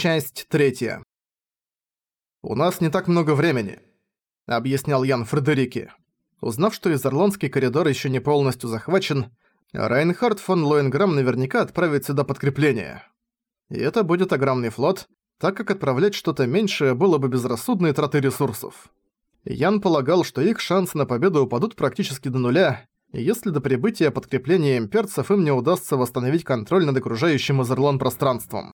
Часть третья. «У нас не так много времени», — объяснял Ян Фредерике. Узнав, что Изерландский коридор еще не полностью захвачен, Райнхард фон Лоенграм наверняка отправит сюда подкрепление. И это будет огромный флот, так как отправлять что-то меньшее было бы безрассудной тратой ресурсов. Ян полагал, что их шансы на победу упадут практически до нуля, если до прибытия подкрепления имперцев им не удастся восстановить контроль над окружающим Изерлон пространством.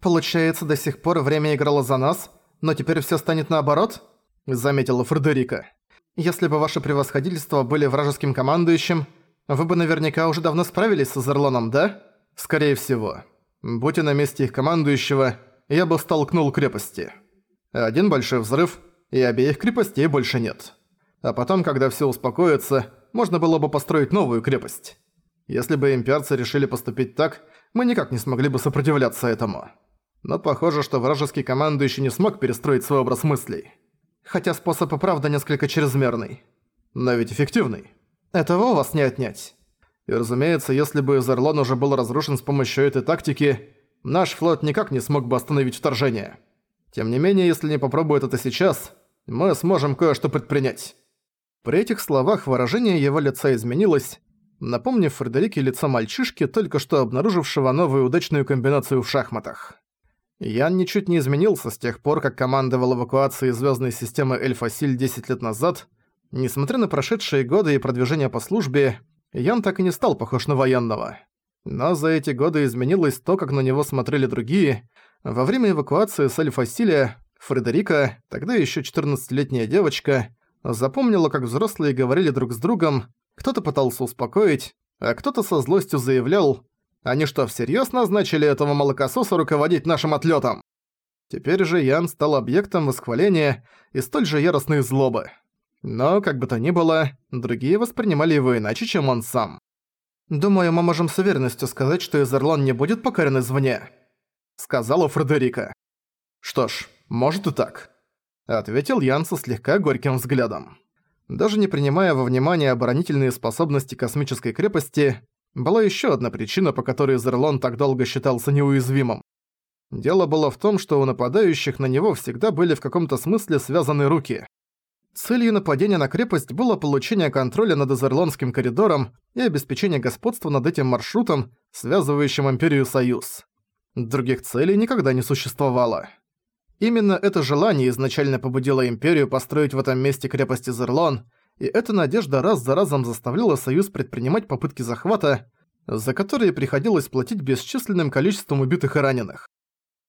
«Получается, до сих пор время играло за нас, но теперь всё станет наоборот?» – заметила Фредерика. «Если бы ваше превосходительство были вражеским командующим, вы бы наверняка уже давно справились с Изерлоном, да?» «Скорее всего. Будь на месте их командующего, я бы столкнул крепости. Один большой взрыв, и обеих крепостей больше нет. А потом, когда всё успокоится, можно было бы построить новую крепость. Если бы имперцы решили поступить так, мы никак не смогли бы сопротивляться этому» но похоже, что вражеский командующий не смог перестроить свой образ мыслей. Хотя способ и правда несколько чрезмерный. Но ведь эффективный. Этого у вас не отнять. И разумеется, если бы Зерлон уже был разрушен с помощью этой тактики, наш флот никак не смог бы остановить вторжение. Тем не менее, если не попробует это сейчас, мы сможем кое-что предпринять. При этих словах выражение его лица изменилось, напомнив Фредерике лицо мальчишки, только что обнаружившего новую удачную комбинацию в шахматах. Ян ничуть не изменился с тех пор, как командовал эвакуацией звездной системы Эльфасиль 10 лет назад. Несмотря на прошедшие годы и продвижение по службе, Ян так и не стал похож на военного. Но за эти годы изменилось то, как на него смотрели другие. Во время эвакуации с Эльфасиля Фредерика, тогда еще 14-летняя девочка, запомнила, как взрослые говорили друг с другом, кто-то пытался успокоить, а кто-то со злостью заявлял они что, всерьёз назначили этого молокососа руководить нашим отлётом? Теперь же Ян стал объектом восхваления и столь же яростной злобы. Но, как бы то ни было, другие воспринимали его иначе, чем он сам. «Думаю, мы можем с уверенностью сказать, что Изерлон не будет покорен извне», — сказала Фредерика. «Что ж, может и так», — ответил Ян со слегка горьким взглядом. Даже не принимая во внимание оборонительные способности космической крепости, была еще одна причина, по которой Зерлон так долго считался неуязвимым. Дело было в том, что у нападающих на него всегда были в каком-то смысле связаны руки. Целью нападения на крепость было получение контроля над Изерлонским коридором и обеспечение господства над этим маршрутом, связывающим Империю Союз. Других целей никогда не существовало. Именно это желание изначально побудило Империю построить в этом месте крепость Изерлон, и эта надежда раз за разом заставляла Союз предпринимать попытки захвата, за которые приходилось платить бесчисленным количеством убитых и раненых.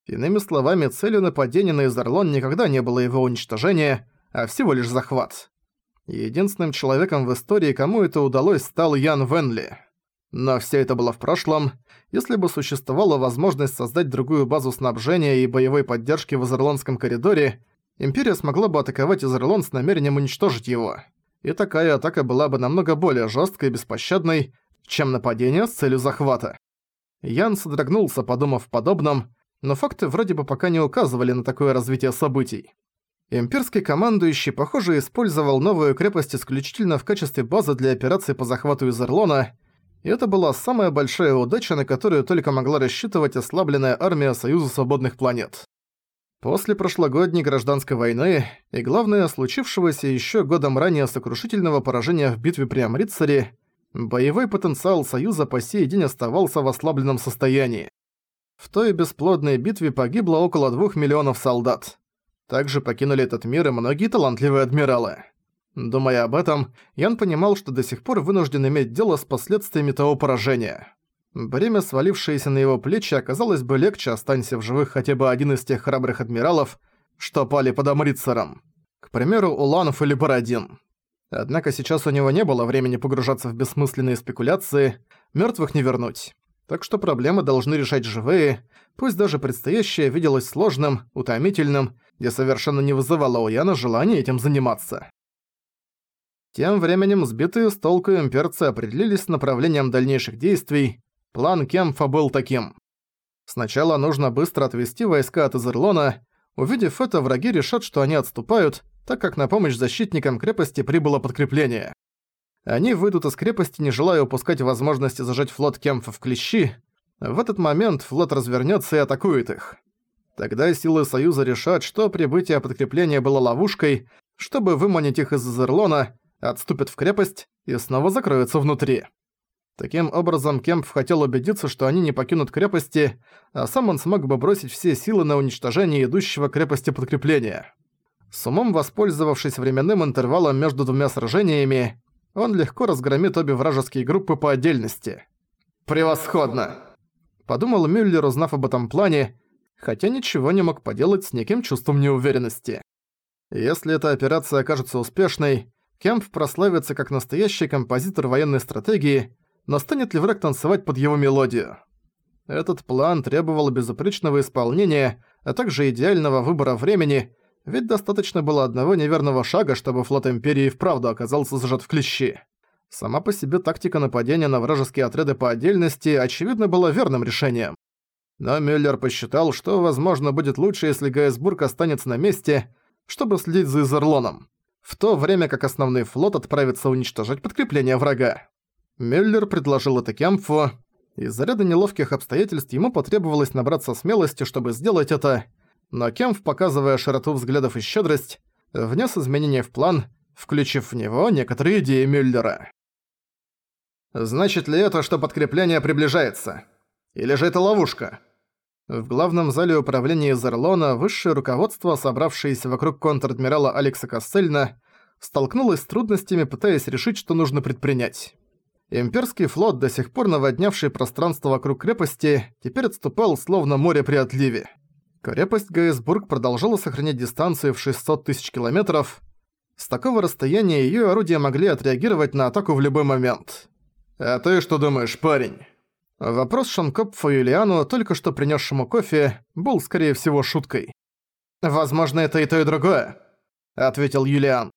Иными словами, целью нападения на Изарлон никогда не было его уничтожение, а всего лишь захват. Единственным человеком в истории, кому это удалось, стал Ян Венли. Но все это было в прошлом. Если бы существовала возможность создать другую базу снабжения и боевой поддержки в Изерлонском коридоре, Империя смогла бы атаковать Изерлон с намерением уничтожить его и такая атака была бы намного более жесткой и беспощадной, чем нападение с целью захвата. Ян содрогнулся, подумав подобном, но факты вроде бы пока не указывали на такое развитие событий. Имперский командующий, похоже, использовал новую крепость исключительно в качестве базы для операции по захвату Изерлона, и это была самая большая удача, на которую только могла рассчитывать ослабленная армия Союза Свободных Планет. После прошлогодней гражданской войны и, главное, случившегося еще годом ранее сокрушительного поражения в битве при Амрицаре, боевой потенциал Союза по сей день оставался в ослабленном состоянии. В той бесплодной битве погибло около двух миллионов солдат. Также покинули этот мир и многие талантливые адмиралы. Думая об этом, Ян понимал, что до сих пор вынужден иметь дело с последствиями того поражения. Бремя, свалившееся на его плечи, оказалось бы легче, останься в живых хотя бы один из тех храбрых адмиралов, что пали под Амрицером. К примеру, Уланов или Бородин. Однако сейчас у него не было времени погружаться в бессмысленные спекуляции, мертвых не вернуть. Так что проблемы должны решать живые, пусть даже предстоящее виделось сложным, утомительным, и совершенно не вызывало у Яна желания этим заниматься. Тем временем сбитые с толку имперцы определились с направлением дальнейших действий, План Кемфа был таким. Сначала нужно быстро отвести войска от Изерлона. Увидев это, враги решат, что они отступают, так как на помощь защитникам крепости прибыло подкрепление. Они выйдут из крепости, не желая упускать возможности зажать флот Кемфа в клещи. В этот момент флот развернется и атакует их. Тогда силы Союза решат, что прибытие подкрепления было ловушкой, чтобы выманить их из Зерлона, отступят в крепость и снова закроются внутри. Таким образом, Кемп хотел убедиться, что они не покинут крепости, а сам он смог бы бросить все силы на уничтожение идущего крепости подкрепления. С умом воспользовавшись временным интервалом между двумя сражениями, он легко разгромит обе вражеские группы по отдельности. «Превосходно!» Подумал Мюллер, узнав об этом плане, хотя ничего не мог поделать с неким чувством неуверенности. Если эта операция окажется успешной, Кемп прославится как настоящий композитор военной стратегии, но станет ли враг танцевать под его мелодию? Этот план требовал безупречного исполнения, а также идеального выбора времени, ведь достаточно было одного неверного шага, чтобы флот Империи вправду оказался зажат в клещи. Сама по себе тактика нападения на вражеские отряды по отдельности, очевидно, была верным решением. Но Мюллер посчитал, что, возможно, будет лучше, если Гайсбург останется на месте, чтобы следить за Изерлоном, в то время как основной флот отправится уничтожать подкрепление врага. Мюллер предложил это Кемпфу. Из-за ряда неловких обстоятельств ему потребовалось набраться смелости, чтобы сделать это, но Кемпф, показывая широту взглядов и щедрость, внес изменения в план, включив в него некоторые идеи Мюллера. «Значит ли это, что подкрепление приближается? Или же это ловушка?» В главном зале управления Зерлона высшее руководство, собравшееся вокруг контр-адмирала Алекса Кассельна, столкнулось с трудностями, пытаясь решить, что нужно предпринять. Имперский флот, до сих пор наводнявший пространство вокруг крепости, теперь отступал словно море при отливе. Крепость Гейсбург продолжала сохранять дистанцию в 600 тысяч километров. С такого расстояния её орудия могли отреагировать на атаку в любой момент. «А ты что думаешь, парень?» Вопрос Шанкопфа Юлиану, только что принесшему кофе, был, скорее всего, шуткой. «Возможно, это и то, и другое», — ответил Юлиан.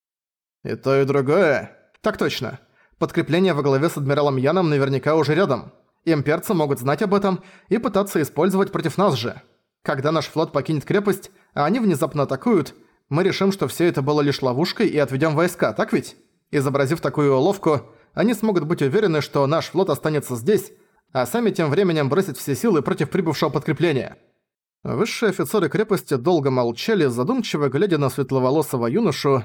«И то, и другое?» «Так точно. Подкрепление во главе с адмиралом Яном наверняка уже рядом. Имперцы могут знать об этом и пытаться использовать против нас же. Когда наш флот покинет крепость, а они внезапно атакуют, мы решим, что все это было лишь ловушкой и отведем войска, так ведь? Изобразив такую уловку, они смогут быть уверены, что наш флот останется здесь, а сами тем временем бросят все силы против прибывшего подкрепления. Высшие офицеры крепости долго молчали, задумчиво глядя на светловолосого юношу.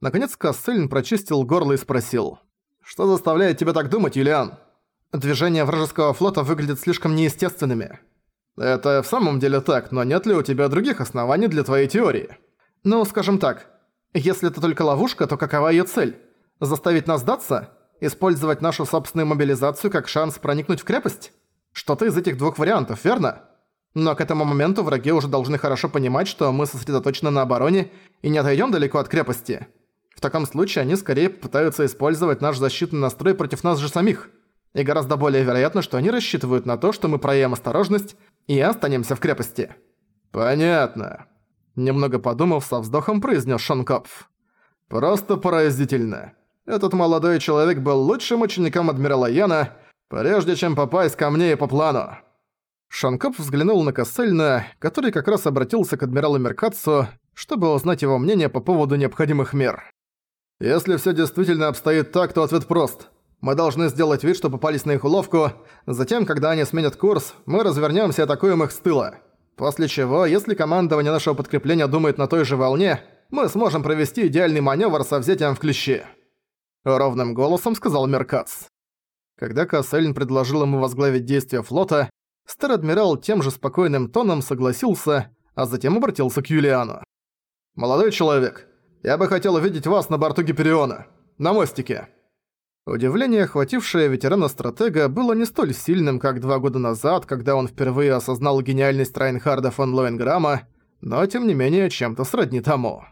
Наконец Кассельн прочистил горло и спросил. «Что заставляет тебя так думать, Юлиан?» «Движения вражеского флота выглядят слишком неестественными». «Это в самом деле так, но нет ли у тебя других оснований для твоей теории?» «Ну, скажем так, если это только ловушка, то какова её цель? Заставить нас сдаться? Использовать нашу собственную мобилизацию как шанс проникнуть в крепость? Что-то из этих двух вариантов, верно? Но к этому моменту враги уже должны хорошо понимать, что мы сосредоточены на обороне и не отойдем далеко от крепости. В таком случае они скорее попытаются использовать наш защитный настрой против нас же самих. И гораздо более вероятно, что они рассчитывают на то, что мы проявим осторожность и останемся в крепости. Понятно. Немного подумав, со вздохом произнес Шонкопф. Просто поразительно. Этот молодой человек был лучшим учеником адмирала Яна, прежде чем попасть ко мне и по плану. Шанкоп взглянул на Кассельна, который как раз обратился к адмиралу Меркатсу, чтобы узнать его мнение по поводу необходимых мер. «Если все действительно обстоит так, то ответ прост. Мы должны сделать вид, что попались на их уловку, затем, когда они сменят курс, мы развернемся и атакуем их с тыла. После чего, если командование нашего подкрепления думает на той же волне, мы сможем провести идеальный маневр со взятием в клещи». Ровным голосом сказал Меркац. Когда Кассельн предложил ему возглавить действия флота, стар-адмирал тем же спокойным тоном согласился, а затем обратился к Юлиану. «Молодой человек, я бы хотел увидеть вас на борту Гипериона. На мостике». Удивление, охватившее ветерана-стратега, было не столь сильным, как два года назад, когда он впервые осознал гениальность Райнхарда фон Лоенграма, но тем не менее чем-то сродни тому.